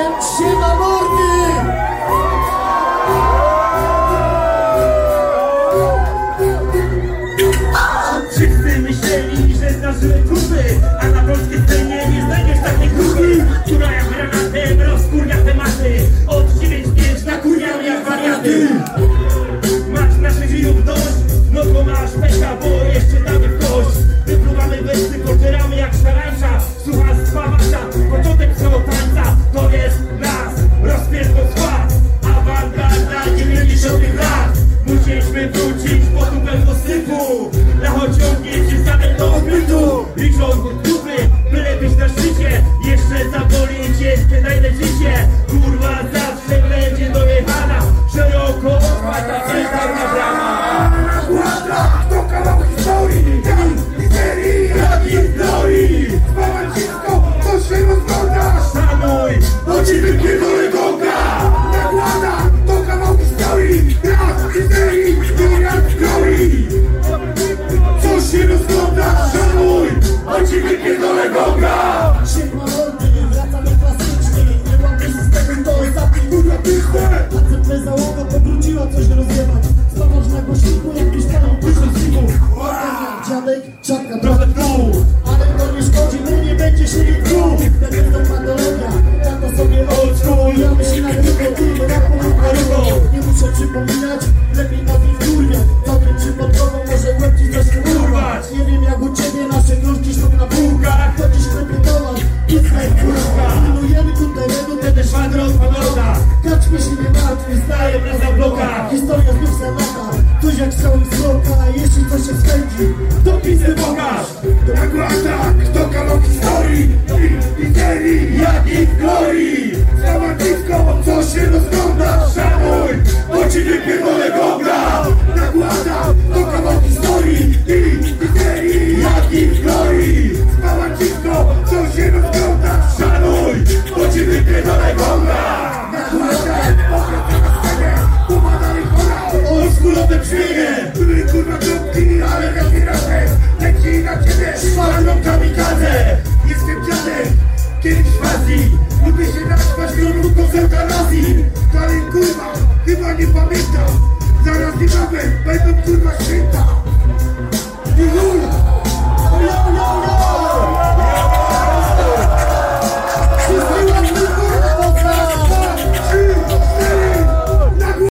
Siema mordy! Wszyscy myśleli, że zdarzyły miserii, jak historii wszystko, to się rozglądasz Szanuj, Bo ci wypierdolę goga Nagłada, to kawał historii Jan, miserii, jak historii Co się rozglądasz, szanuj Bo ci wypierdolę ACP załoga powróciła coś rozjebać Stawać na głośniku jak mieszkają tysiąc zimów Dziadek, czapka trochę w dół. Ale to nie szkodzi, mu nie będzie się nie truł Tak jest to patologia, ja to sobie old school. Ja myślę na tylko ty, rapu lub parugo Nie muszę przypominać, lepiej na tym kurwie Całkiem przypadkowo może łeb ci coś urwać. Nie wiem jak u ciebie, nasze gruszki są na półkach. To dziś towar, jest kurwa. Pilnujemy tu terenu, te też szwadron panoda Kaczmy się nie martwi, Stają na zablokach. Historia znów zanata Coś jak strzałem spędzi To pizdę pokaż. Jak que eles fazem. No piscinas faziam no concerto a assim. Tá em Cuba, que vale para mim. Zara se vai bem, vai para Cuba, senta. E